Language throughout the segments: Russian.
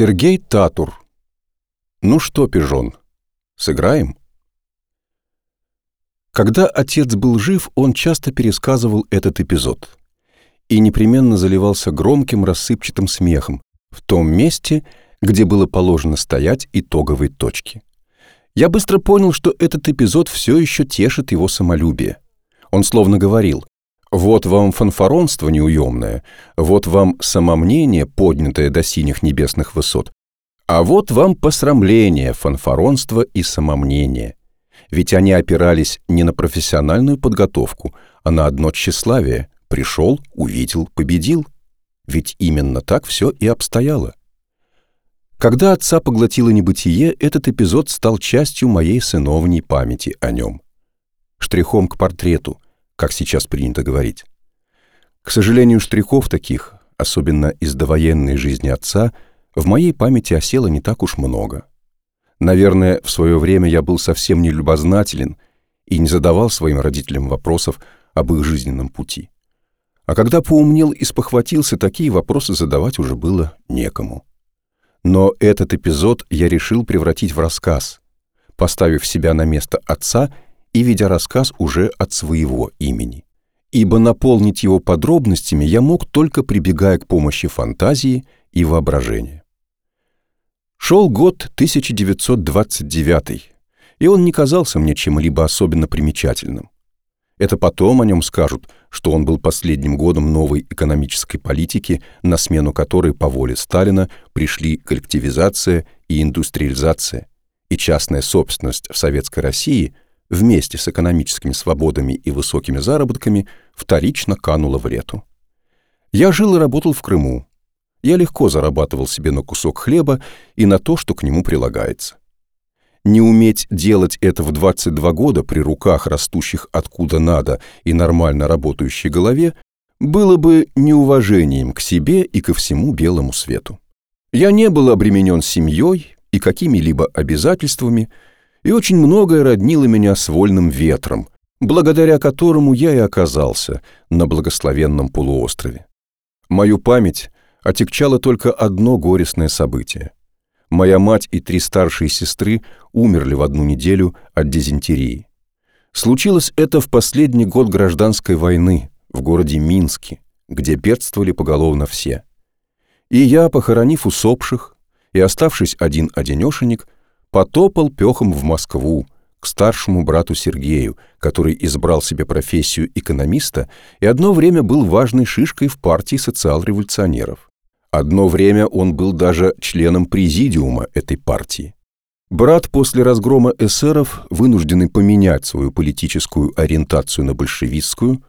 Сергей Татур. Ну что, пижон, сыграем? Когда отец был жив, он часто пересказывал этот эпизод и непременно заливался громким рассыпчатым смехом в том месте, где было положено стоять итоговой точки. Я быстро понял, что этот эпизод все еще тешит его самолюбие. Он словно говорил, вот вам фанфаронство неуемное, вот вам самомнение, поднятое до синих небесных высот, а вот вам посрамление, фанфаронство и самомнение. Ведь они опирались не на профессиональную подготовку, а на одно тщеславие. Пришел, увидел, победил. Ведь именно так все и обстояло. Когда отца поглотило небытие, этот эпизод стал частью моей сыновней памяти о нем. Штрихом к портрету, как сейчас принято говорить. К сожалению, штрихов таких, особенно из довоенной жизни отца, в моей памяти осело не так уж много. Наверное, в свое время я был совсем не любознателен и не задавал своим родителям вопросов об их жизненном пути. А когда поумнел и спохватился, такие вопросы задавать уже было некому. Но этот эпизод я решил превратить в рассказ, поставив себя на место отца и ведя рассказ уже от своего имени. Ибо наполнить его подробностями я мог только прибегая к помощи фантазии и воображения. Шел год 1929, и он не казался мне чем-либо особенно примечательным. Это потом о нем скажут, что он был последним годом новой экономической политики, на смену которой по воле Сталина пришли коллективизация и индустриализация, и частная собственность в Советской России вместе с экономическими свободами и высокими заработками вторично канула в лету. Я жил и работал в Крыму. Я легко зарабатывал себе на кусок хлеба и на то, что к нему прилагается. Не уметь делать это в 22 года при руках, растущих откуда надо и нормально работающей голове, было бы неуважением к себе и ко всему белому свету. Я не был обременен семьей и какими-либо обязательствами, и очень многое роднило меня с вольным ветром, благодаря которому я и оказался на благословенном полуострове. Мою память отягчало только одно горестное событие — Моя мать и три старшие сестры умерли в одну неделю от дизентерии. Случилось это в последний год гражданской войны в городе Минске, где бедствовали поголовно все. И я, похоронив усопших и оставшись один-одинешенек, потопал пехом в Москву, к старшему брату Сергею, который избрал себе профессию экономиста и одно время был важной шишкой в партии социал-революционеров. Одно время он был даже членом президиума этой партии. Брат после разгрома эсеров, вынужденный поменять свою политическую ориентацию на большевистскую,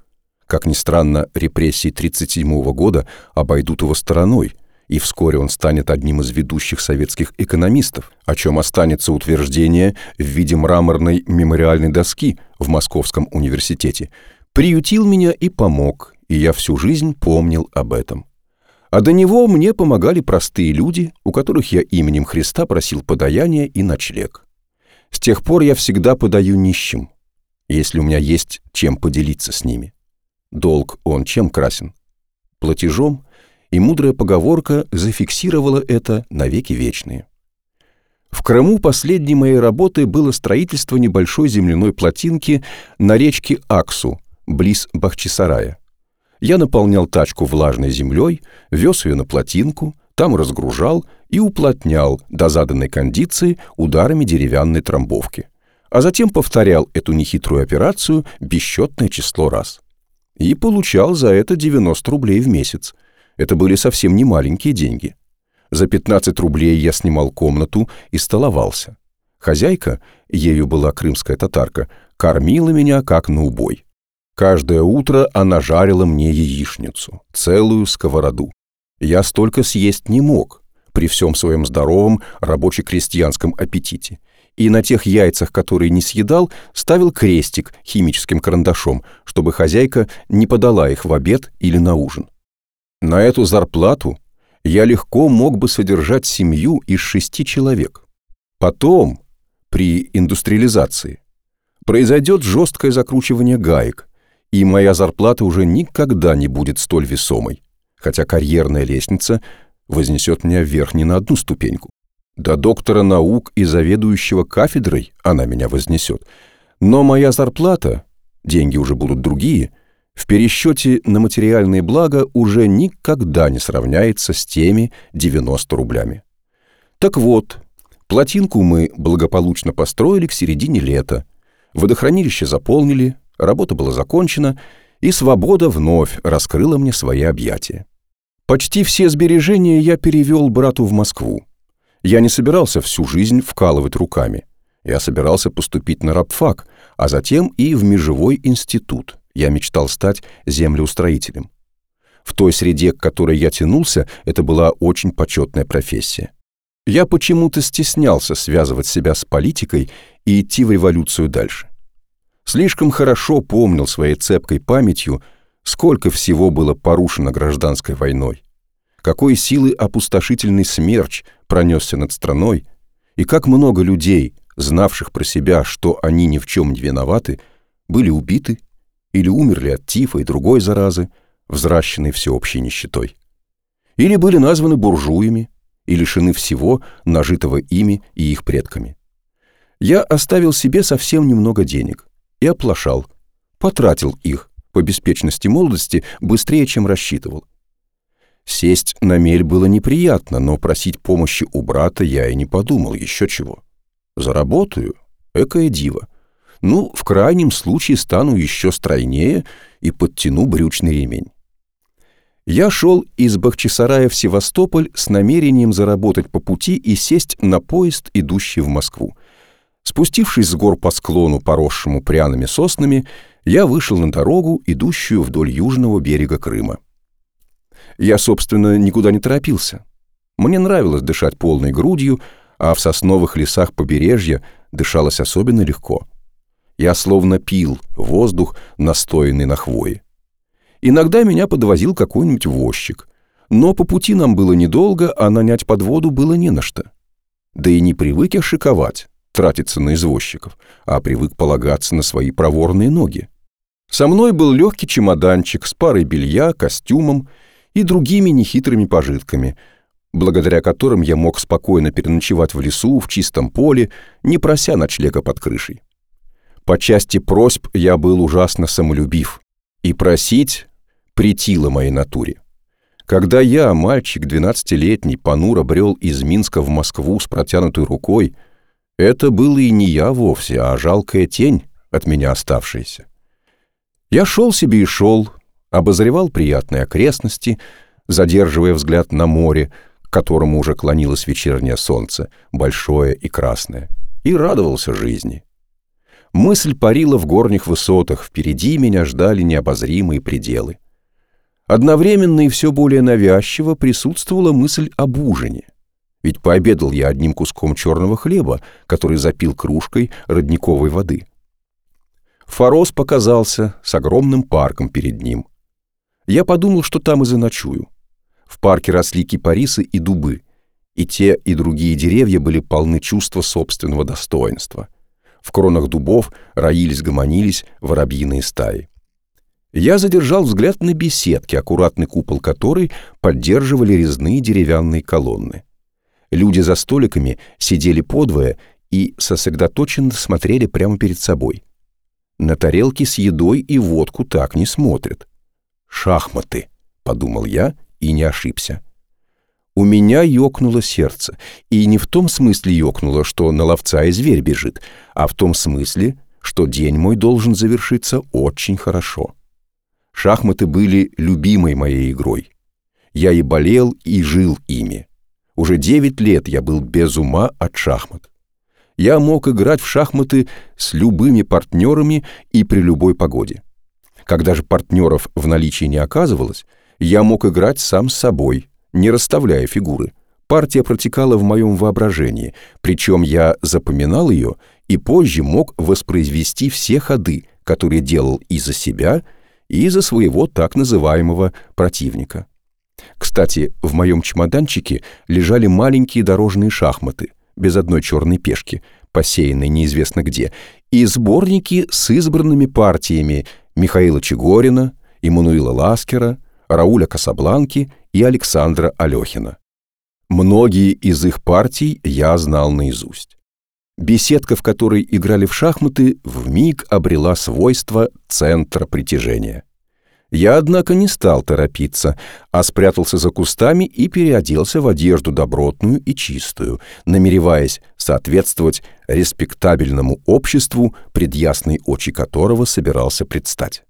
как ни странно, репрессии 1937 года обойдут его стороной, и вскоре он станет одним из ведущих советских экономистов, о чем останется утверждение в виде мраморной мемориальной доски в Московском университете, приютил меня и помог, и я всю жизнь помнил об этом. А до него мне помогали простые люди, у которых я именем Христа просил подаяния и ночлег. С тех пор я всегда подаю нищим, если у меня есть чем поделиться с ними. Долг он чем красен? Платежом, и мудрая поговорка зафиксировала это навеки вечные. В Крыму последней моей работой было строительство небольшой земляной плотинки на речке Аксу, близ Бахчисарая. Я наполнял тачку влажной землей, вез ее на плотинку, там разгружал и уплотнял до заданной кондиции ударами деревянной трамбовки. А затем повторял эту нехитрую операцию бесчетное число раз. И получал за это 90 рублей в месяц. Это были совсем не маленькие деньги. За 15 рублей я снимал комнату и столовался. Хозяйка, ею была крымская татарка, кормила меня как на убой. Каждое утро она жарила мне яичницу, целую сковороду. Я столько съесть не мог, при всем своем здоровом рабоче-крестьянском аппетите. И на тех яйцах, которые не съедал, ставил крестик химическим карандашом, чтобы хозяйка не подала их в обед или на ужин. На эту зарплату я легко мог бы содержать семью из шести человек. Потом, при индустриализации, произойдет жесткое закручивание гаек, и моя зарплата уже никогда не будет столь весомой, хотя карьерная лестница вознесет меня вверх не на одну ступеньку. До доктора наук и заведующего кафедрой она меня вознесет. Но моя зарплата, деньги уже будут другие, в пересчете на материальные блага уже никогда не сравняется с теми 90 рублями. Так вот, плотинку мы благополучно построили к середине лета, водохранилище заполнили, работа была закончена, и свобода вновь раскрыла мне свои объятия. Почти все сбережения я перевел брату в Москву. Я не собирался всю жизнь вкалывать руками. Я собирался поступить на рабфак, а затем и в межевой институт. Я мечтал стать землеустроителем. В той среде, к которой я тянулся, это была очень почетная профессия. Я почему-то стеснялся связывать себя с политикой и идти в революцию дальше. Слишком хорошо помнил своей цепкой памятью, сколько всего было порушено гражданской войной, какой силы опустошительный смерч пронесся над страной, и как много людей, знавших про себя, что они ни в чем не виноваты, были убиты или умерли от тифа и другой заразы, взращенной всеобщей нищетой. Или были названы буржуями и лишены всего, нажитого ими и их предками. Я оставил себе совсем немного денег и оплошал, потратил их, по беспечности молодости быстрее, чем рассчитывал. Сесть на мель было неприятно, но просить помощи у брата я и не подумал, еще чего. Заработаю, экое диво. Ну, в крайнем случае стану еще стройнее и подтяну брючный ремень. Я шел из Бахчисарая в Севастополь с намерением заработать по пути и сесть на поезд, идущий в Москву. Спустившись с гор по склону, поросшему пряными соснами, я вышел на дорогу, идущую вдоль южного берега Крыма. Я, собственно, никуда не торопился. Мне нравилось дышать полной грудью, а в сосновых лесах побережья дышалось особенно легко. Я словно пил воздух, настоянный на хвое. Иногда меня подвозил какой-нибудь возчик, но по пути нам было недолго, а нанять под воду было не на что. Да и не привык я шиковать, тратиться на извозчиков, а привык полагаться на свои проворные ноги. Со мной был легкий чемоданчик с парой белья, костюмом и другими нехитрыми пожитками, благодаря которым я мог спокойно переночевать в лесу, в чистом поле, не прося ночлега под крышей. По части просьб я был ужасно самолюбив, и просить претило моей натуре. Когда я, мальчик двенадцатилетний, понуро брел из Минска в Москву с протянутой рукой, это было и не я вовсе, а жалкая тень от меня оставшаяся. Я шел себе и шел, обозревал приятные окрестности, задерживая взгляд на море, к которому уже клонилось вечернее солнце, большое и красное, и радовался жизни. Мысль парила в горних высотах, впереди меня ждали необозримые пределы. Одновременно и все более навязчиво присутствовала мысль об ужине. Ведь пообедал я одним куском черного хлеба, который запил кружкой родниковой воды. Форос показался с огромным парком перед ним. Я подумал, что там и заночую. В парке росли кипарисы и дубы, и те, и другие деревья были полны чувства собственного достоинства. В кронах дубов роились-гомонились воробьиные стаи. Я задержал взгляд на беседке, аккуратный купол которой поддерживали резные деревянные колонны. Люди за столиками сидели подвое и сосредоточенно смотрели прямо перед собой — на тарелки с едой и водку так не смотрят. «Шахматы», — подумал я и не ошибся. У меня ёкнуло сердце, и не в том смысле ёкнуло, что на ловца и зверь бежит, а в том смысле, что день мой должен завершиться очень хорошо. Шахматы были любимой моей игрой. Я и болел, и жил ими. Уже девять лет я был без ума от шахмат я мог играть в шахматы с любыми партнерами и при любой погоде. Когда же партнеров в наличии не оказывалось, я мог играть сам с собой, не расставляя фигуры. Партия протекала в моем воображении, причем я запоминал ее и позже мог воспроизвести все ходы, которые делал и за себя, и за своего так называемого противника. Кстати, в моем чемоданчике лежали маленькие дорожные шахматы — без одной черной пешки, посеянной неизвестно где, и сборники с избранными партиями Михаила Чегорина, Иммануила Ласкера, Рауля Касабланки и Александра Алехина. Многие из их партий я знал наизусть. Беседка, в которой играли в шахматы, вмиг обрела свойство центра притяжения. Я, однако, не стал торопиться, а спрятался за кустами и переоделся в одежду добротную и чистую, намереваясь соответствовать респектабельному обществу, пред ясные очи которого собирался предстать.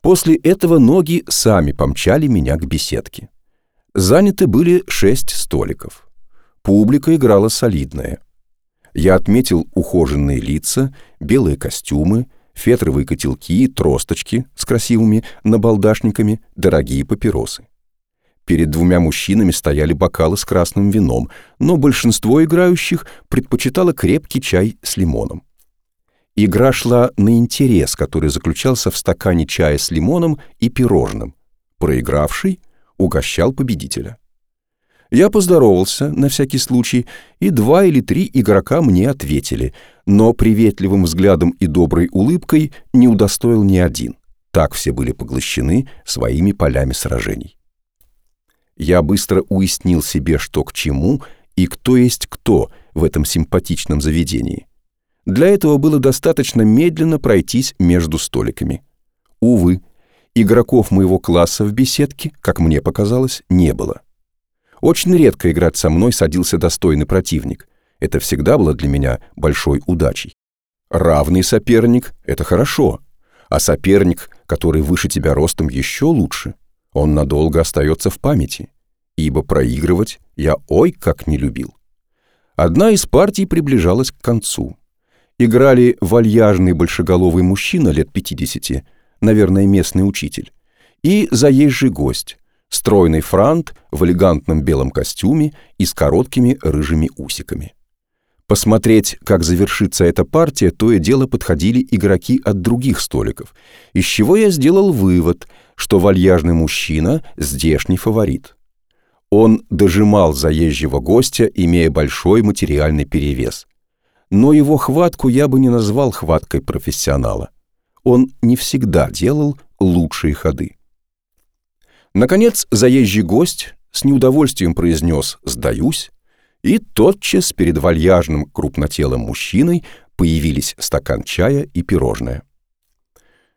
После этого ноги сами помчали меня к беседке. Заняты были шесть столиков. Публика играла солидная. Я отметил ухоженные лица, белые костюмы, фетровые котелки, тросточки с красивыми набалдашниками, дорогие папиросы. Перед двумя мужчинами стояли бокалы с красным вином, но большинство играющих предпочитало крепкий чай с лимоном. Игра шла на интерес, который заключался в стакане чая с лимоном и пирожным. Проигравший угощал победителя. Я поздоровался на всякий случай, и два или три игрока мне ответили, но приветливым взглядом и доброй улыбкой не удостоил ни один. Так все были поглощены своими полями сражений. Я быстро уяснил себе, что к чему и кто есть кто в этом симпатичном заведении. Для этого было достаточно медленно пройтись между столиками. Увы, игроков моего класса в беседке, как мне показалось, не было. Очень редко играть со мной садился достойный противник. Это всегда было для меня большой удачей. Равный соперник — это хорошо, а соперник, который выше тебя ростом, еще лучше. Он надолго остается в памяти, ибо проигрывать я ой как не любил. Одна из партий приближалась к концу. Играли вальяжный большеголовый мужчина лет 50, наверное, местный учитель, и заезжий гость, стройный франт в элегантном белом костюме и с короткими рыжими усиками. Посмотреть, как завершится эта партия, то и дело подходили игроки от других столиков, из чего я сделал вывод, что вальяжный мужчина – здешний фаворит. Он дожимал заезжего гостя, имея большой материальный перевес. Но его хватку я бы не назвал хваткой профессионала. Он не всегда делал лучшие ходы. Наконец, заезжий гость с неудовольствием произнес «сдаюсь», и тотчас перед вальяжным крупнотелым мужчиной появились стакан чая и пирожное.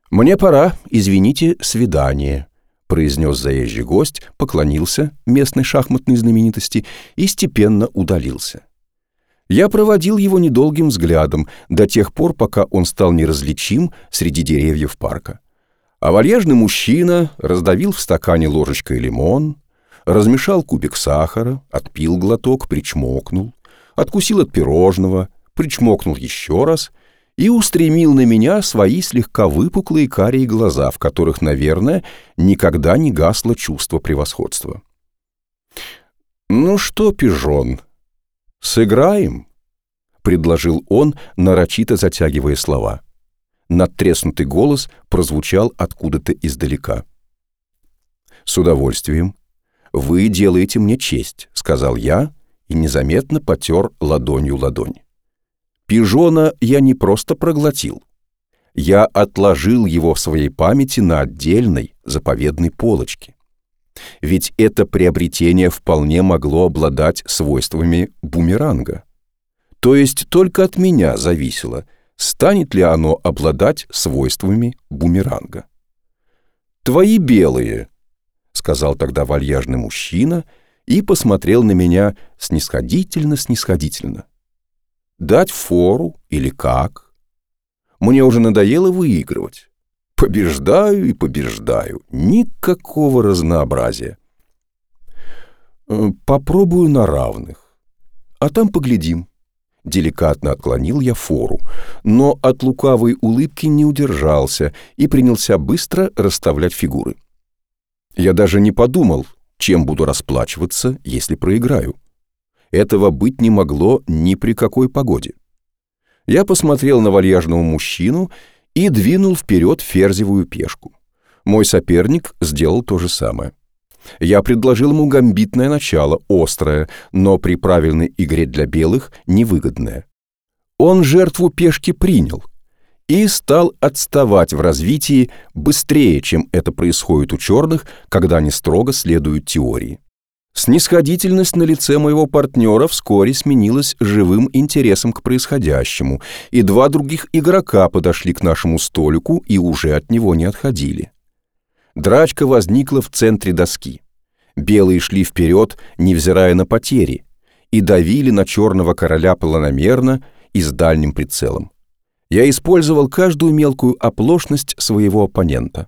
«Мне пора, извините, свидание», — произнес заезжий гость, поклонился местной шахматной знаменитости и степенно удалился. Я проводил его недолгим взглядом до тех пор, пока он стал неразличим среди деревьев парка. А вальяжный мужчина раздавил в стакане ложечкой лимон, размешал кубик сахара, отпил глоток, причмокнул, откусил от пирожного, причмокнул еще раз и устремил на меня свои слегка выпуклые карие глаза, в которых, наверное, никогда не гасло чувство превосходства. «Ну что, пижон, сыграем?» — предложил он, нарочито затягивая слова. — надтреснутый голос прозвучал откуда-то издалека. «С удовольствием. Вы делаете мне честь», — сказал я и незаметно потер ладонью ладонь. Пижона я не просто проглотил. Я отложил его в своей памяти на отдельной заповедной полочке. Ведь это приобретение вполне могло обладать свойствами бумеранга. То есть только от меня зависело — станет ли оно обладать свойствами бумеранга. «Твои белые», — сказал тогда вальяжный мужчина и посмотрел на меня снисходительно-снисходительно. «Дать фору или как? Мне уже надоело выигрывать. Побеждаю и побеждаю. Никакого разнообразия. Э, попробую на равных. А там поглядим. Деликатно отклонил я фору, но от лукавой улыбки не удержался и принялся быстро расставлять фигуры. Я даже не подумал, чем буду расплачиваться, если проиграю. Этого быть не могло ни при какой погоде. Я посмотрел на вальяжного мужчину и двинул вперед ферзевую пешку. Мой соперник сделал то же самое. Я предложил ему гамбитное начало, острое, но при правильной игре для белых невыгодное. Он жертву пешки принял и стал отставать в развитии быстрее, чем это происходит у черных, когда они строго следуют теории. Снисходительность на лице моего партнера вскоре сменилась живым интересом к происходящему, и два других игрока подошли к нашему столику и уже от него не отходили. Драчка возникла в центре доски. Белые шли вперед, невзирая на потери, и давили на черного короля планомерно и с дальним прицелом. Я использовал каждую мелкую оплошность своего оппонента.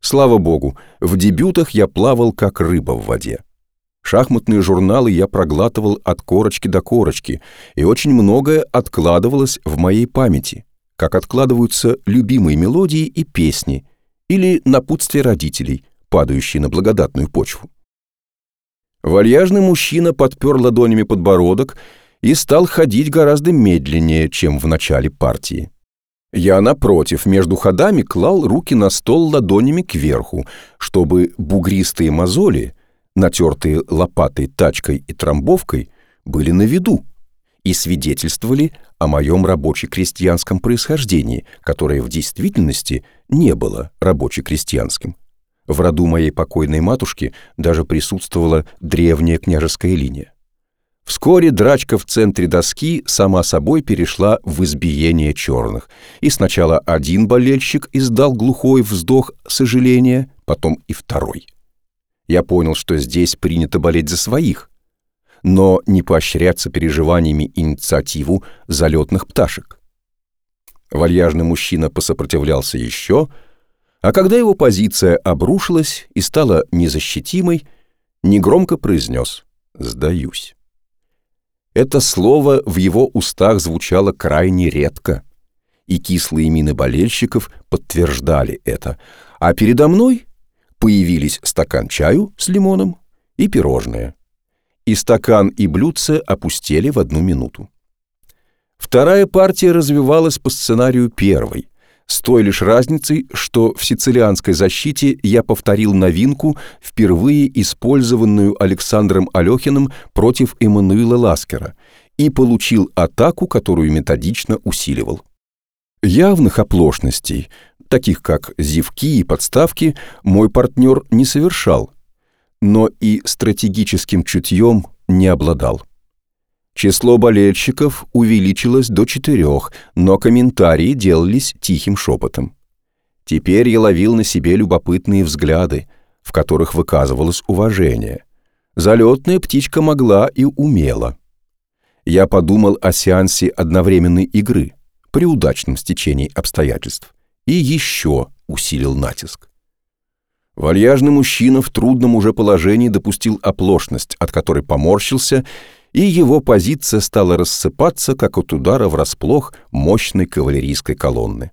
Слава богу, в дебютах я плавал как рыба в воде. Шахматные журналы я проглатывал от корочки до корочки, и очень многое откладывалось в моей памяти, как откладываются любимые мелодии и песни или напутствия родителей, падающие на благодатную почву. Вальяжный мужчина подпер ладонями подбородок и стал ходить гораздо медленнее, чем в начале партии. Я, напротив, между ходами клал руки на стол ладонями кверху, чтобы бугристые мозоли натертые лопатой, тачкой и трамбовкой, были на виду и свидетельствовали о моем рабоче-крестьянском происхождении, которое в действительности не было рабоче-крестьянским. В роду моей покойной матушки даже присутствовала древняя княжеская линия. Вскоре драчка в центре доски сама собой перешла в избиение черных, и сначала один болельщик издал глухой вздох сожаления, потом и второй — я понял, что здесь принято болеть за своих, но не поощряться переживаниями инициативу залетных пташек. Вальяжный мужчина посопротивлялся еще, а когда его позиция обрушилась и стала незащитимой, негромко произнес «сдаюсь». Это слово в его устах звучало крайне редко, и кислые мины болельщиков подтверждали это, а передо мной появились стакан чаю с лимоном и пирожное. И стакан, и блюдце опустели в одну минуту. Вторая партия развивалась по сценарию первой, с той лишь разницей, что в сицилианской защите я повторил новинку, впервые использованную Александром Алехиным против Эммануила Ласкера, и получил атаку, которую методично усиливал. Явных оплошностей, таких как зевки и подставки, мой партнер не совершал, но и стратегическим чутьем не обладал. Число болельщиков увеличилось до четырех, но комментарии делались тихим шепотом. Теперь я ловил на себе любопытные взгляды, в которых выказывалось уважение. Залетная птичка могла и умела. Я подумал о сеансе одновременной игры при удачном стечении обстоятельств и еще усилил натиск. Вальяжный мужчина в трудном уже положении допустил оплошность, от которой поморщился, и его позиция стала рассыпаться, как от удара врасплох мощной кавалерийской колонны.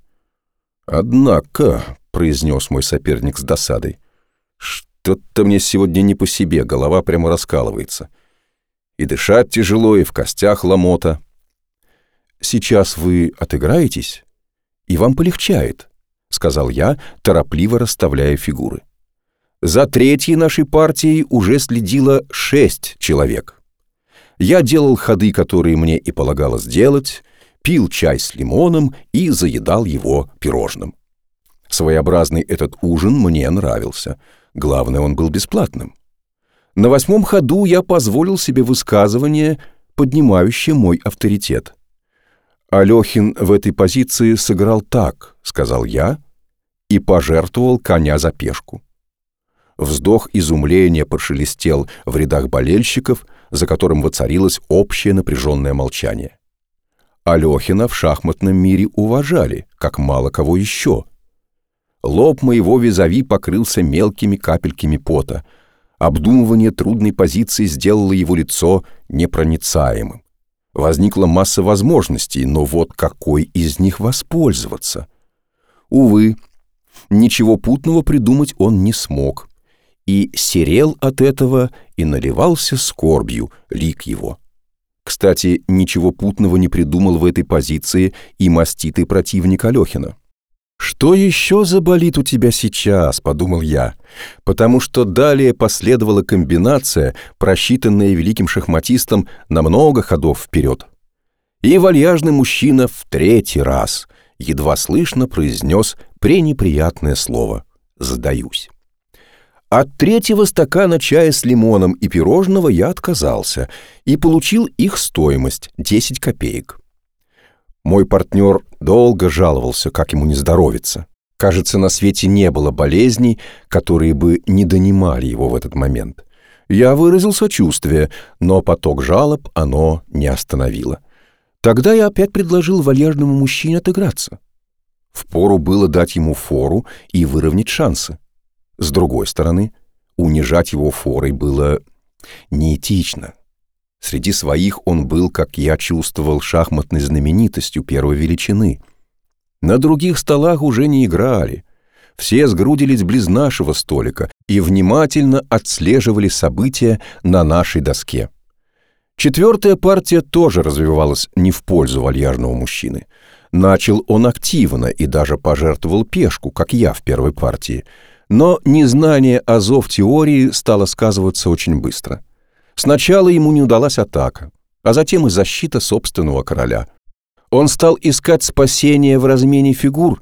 «Однако», — произнес мой соперник с досадой, — «что-то мне сегодня не по себе, голова прямо раскалывается. И дышать тяжело, и в костях ломота». «Сейчас вы отыграетесь?» И вам полегчает», — сказал я, торопливо расставляя фигуры. За третьей нашей партией уже следило шесть человек. Я делал ходы, которые мне и полагалось делать, пил чай с лимоном и заедал его пирожным. Своеобразный этот ужин мне нравился. Главное, он был бесплатным. На восьмом ходу я позволил себе высказывание, поднимающее мой авторитет. Алехин в этой позиции сыграл так, сказал я, и пожертвовал коня за пешку. Вздох изумления прошелестел в рядах болельщиков, за которым воцарилось общее напряженное молчание. Алехина в шахматном мире уважали, как мало кого еще. Лоб моего визави покрылся мелкими капельками пота. Обдумывание трудной позиции сделало его лицо непроницаемым. Возникла масса возможностей, но вот какой из них воспользоваться? Увы, ничего путного придумать он не смог. И серел от этого и наливался скорбью лик его. Кстати, ничего путного не придумал в этой позиции и маститый противник Алехина. «Что еще заболит у тебя сейчас?» — подумал я, потому что далее последовала комбинация, просчитанная великим шахматистом на много ходов вперед. И вальяжный мужчина в третий раз едва слышно произнес пренеприятное слово «сдаюсь». От третьего стакана чая с лимоном и пирожного я отказался и получил их стоимость – 10 копеек. Мой партнер долго жаловался, как ему не здоровится. Кажется, на свете не было болезней, которые бы не донимали его в этот момент. Я выразил сочувствие, но поток жалоб оно не остановило. Тогда я опять предложил вальяжному мужчине отыграться. Впору было дать ему фору и выровнять шансы. С другой стороны, унижать его форой было неэтично. Среди своих он был, как я чувствовал, шахматной знаменитостью первой величины. На других столах уже не играли. Все сгрудились близ нашего столика и внимательно отслеживали события на нашей доске. Четвертая партия тоже развивалась не в пользу вальяжного мужчины. Начал он активно и даже пожертвовал пешку, как я в первой партии. Но незнание азов теории стало сказываться очень быстро. Сначала ему не удалась атака, а затем и защита собственного короля. Он стал искать спасение в размене фигур,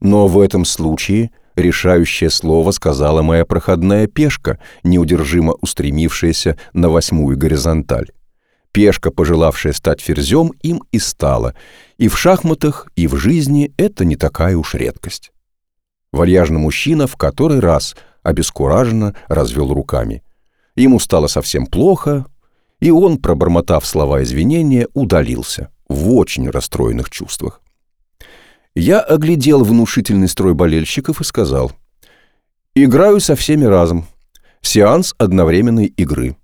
но в этом случае решающее слово сказала моя проходная пешка, неудержимо устремившаяся на восьмую горизонталь. Пешка, пожелавшая стать ферзем, им и стала. И в шахматах, и в жизни это не такая уж редкость. Вальяжный мужчина в который раз обескураженно развел руками. Ему стало совсем плохо, и он, пробормотав слова извинения, удалился в очень расстроенных чувствах. Я оглядел внушительный строй болельщиков и сказал, «Играю со всеми разом. Сеанс одновременной игры.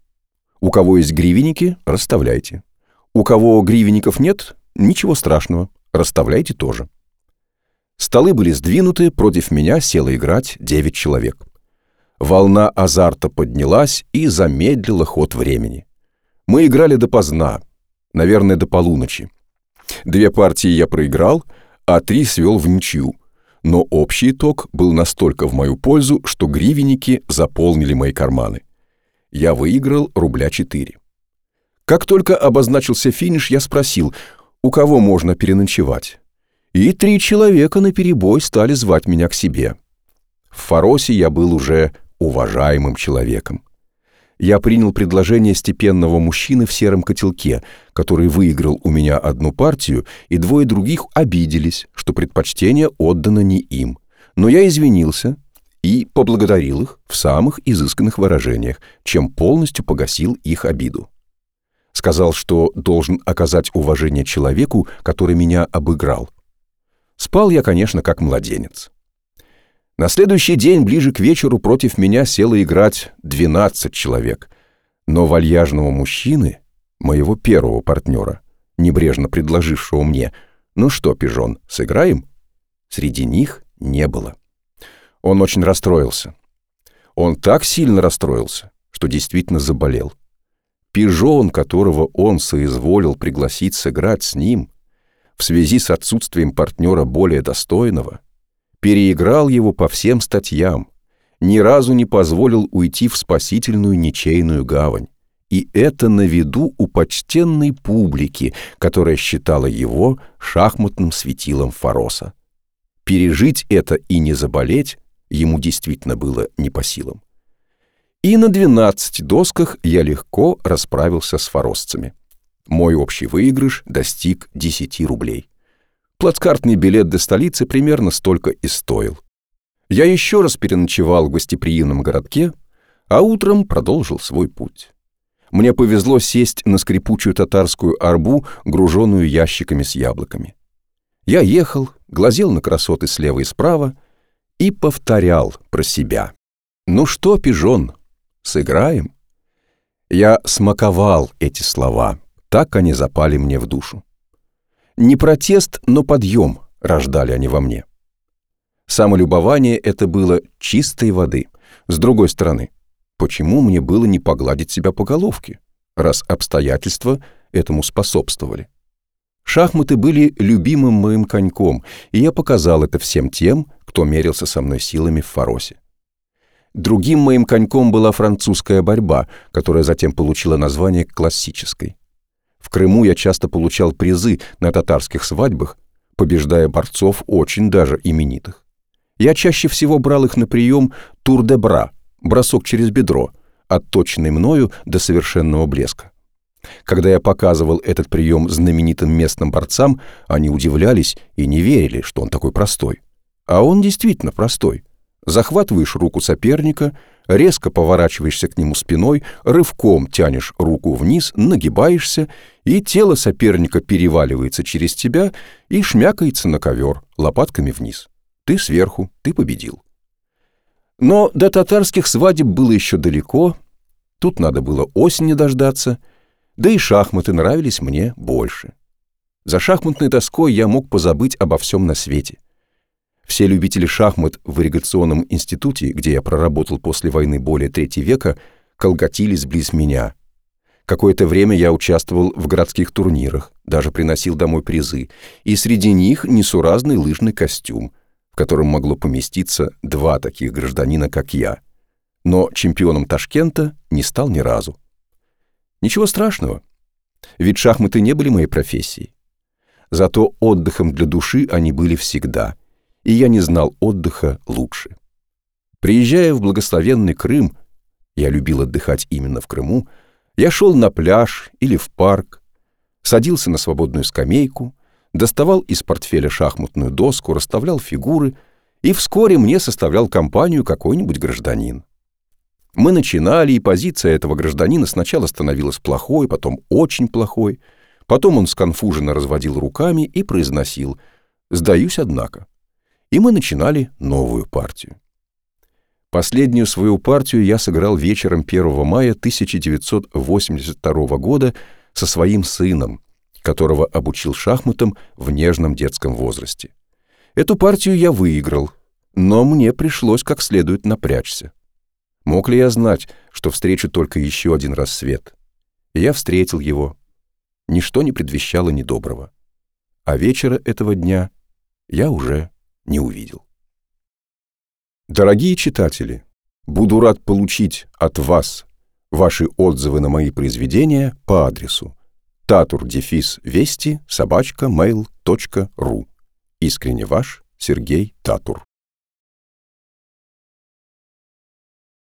У кого есть гривенники, расставляйте. У кого гривенников нет, ничего страшного, расставляйте тоже. Столы были сдвинуты, против меня село играть девять человек. Волна азарта поднялась и замедлила ход времени. Мы играли допоздна, наверное, до полуночи. Две партии я проиграл, а три свел в ничью. Но общий итог был настолько в мою пользу, что гривенники заполнили мои карманы я выиграл рубля 4. Как только обозначился финиш, я спросил, у кого можно переночевать. И три человека на перебой стали звать меня к себе. В Фаросе я был уже уважаемым человеком. Я принял предложение степенного мужчины в сером котелке, который выиграл у меня одну партию, и двое других обиделись, что предпочтение отдано не им. Но я извинился, и поблагодарил их в самых изысканных выражениях, чем полностью погасил их обиду. Сказал, что должен оказать уважение человеку, который меня обыграл. Спал я, конечно, как младенец. На следующий день, ближе к вечеру, против меня село играть 12 человек, но вальяжного мужчины, моего первого партнера, небрежно предложившего мне «Ну что, пижон, сыграем?» Среди них не было. Он очень расстроился. Он так сильно расстроился, что действительно заболел. Пижон, которого он соизволил пригласить сыграть с ним, в связи с отсутствием партнера более достойного, переиграл его по всем статьям, ни разу не позволил уйти в спасительную ничейную гавань. И это на виду у почтенной публики, которая считала его шахматным светилом Фароса. Пережить это и не заболеть ему действительно было не по силам. И на 12 досках я легко расправился с форосцами. Мой общий выигрыш достиг 10 рублей. Плацкартный билет до столицы примерно столько и стоил. Я еще раз переночевал в гостеприимном городке, а утром продолжил свой путь. Мне повезло сесть на скрипучую татарскую арбу, груженную ящиками с яблоками. Я ехал, глазел на красоты слева и справа, и повторял про себя. «Ну что, пижон, сыграем?» Я смаковал эти слова, так они запали мне в душу. Не протест, но подъем рождали они во мне. Самолюбование это было чистой воды. С другой стороны, почему мне было не погладить себя по головке, раз обстоятельства этому способствовали? Шахматы были любимым моим коньком, и я показал это всем тем, кто мерился со мной силами в Фаросе. Другим моим коньком была французская борьба, которая затем получила название классической. В Крыму я часто получал призы на татарских свадьбах, побеждая борцов очень даже именитых. Я чаще всего брал их на прием тур-де-бра, бросок через бедро, отточенный мною до совершенного блеска. Когда я показывал этот прием знаменитым местным борцам, они удивлялись и не верили, что он такой простой. А он действительно простой. Захватываешь руку соперника, резко поворачиваешься к нему спиной, рывком тянешь руку вниз, нагибаешься, и тело соперника переваливается через тебя и шмякается на ковер лопатками вниз. Ты сверху, ты победил. Но до татарских свадеб было еще далеко, тут надо было осени дождаться, да и шахматы нравились мне больше. За шахматной доской я мог позабыть обо всем на свете. Все любители шахмат в ирригационном институте, где я проработал после войны более трети века, колготились близ меня. Какое-то время я участвовал в городских турнирах, даже приносил домой призы, и среди них несуразный лыжный костюм, в котором могло поместиться два таких гражданина, как я. Но чемпионом Ташкента не стал ни разу. Ничего страшного, ведь шахматы не были моей профессией. Зато отдыхом для души они были всегда — и я не знал отдыха лучше. Приезжая в благословенный Крым, я любил отдыхать именно в Крыму, я шел на пляж или в парк, садился на свободную скамейку, доставал из портфеля шахматную доску, расставлял фигуры, и вскоре мне составлял компанию какой-нибудь гражданин. Мы начинали, и позиция этого гражданина сначала становилась плохой, потом очень плохой, потом он сконфуженно разводил руками и произносил «Сдаюсь, однако» и мы начинали новую партию. Последнюю свою партию я сыграл вечером 1 мая 1982 года со своим сыном, которого обучил шахматам в нежном детском возрасте. Эту партию я выиграл, но мне пришлось как следует напрячься. Мог ли я знать, что встречу только еще один рассвет? я встретил его. Ничто не предвещало недоброго. А вечера этого дня я уже не увидел. Дорогие читатели, буду рад получить от вас ваши отзывы на мои произведения по адресу tatur-вести собачка mail.ru Искренне ваш Сергей Татур.